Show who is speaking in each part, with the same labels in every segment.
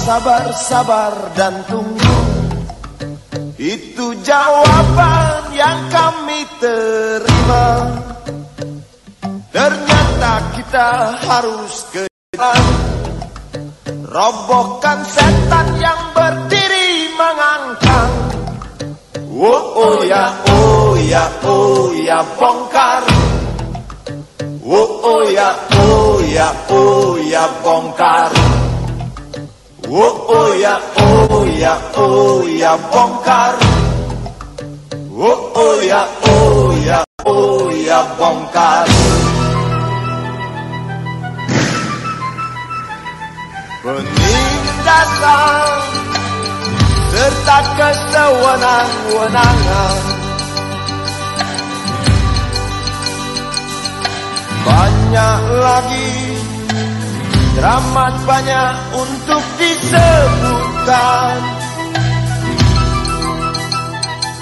Speaker 1: Sabar, sabar, dan tunggu. Itu jawaban yang kami terima. Ternyata kita harus ke jalan Robohkan setan yang berdiri mengangkang. Oh, oh ya, oh ya, oh ya, bongkar. Oh, oh ya, oh ya, oh ya, bongkar Oh, oh ya, oh ya, oh ya, bongkar. Oh, oh ya, oh ya, oh ya, bongkar. Penindasan serta kesewenang-wenangan banyak lagi Teramat banyak untuk disebutkan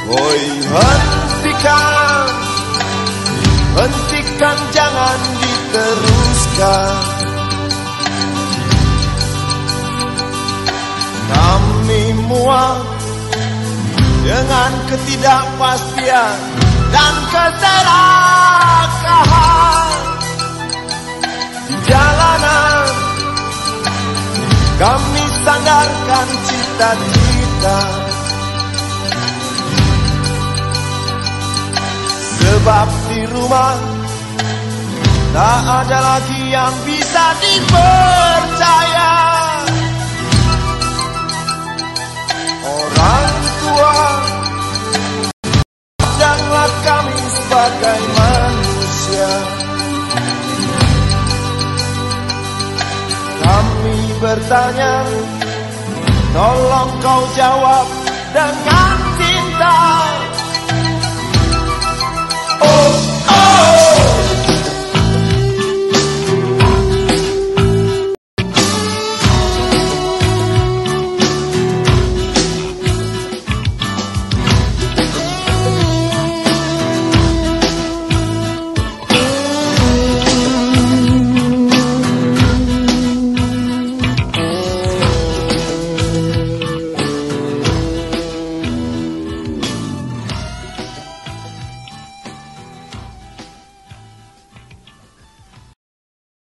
Speaker 1: Oi hentikan Hentikan jangan diteruskan. Kami muak Dengan ketidakpastian Dan keserakahan Jalanan kami sandarkan cita-cita Sebab di rumah Tak ada lagi yang bisa dipercaya. Orang tua Janganlah kami sebagai Kami bertanya Tolong kau jawab dengan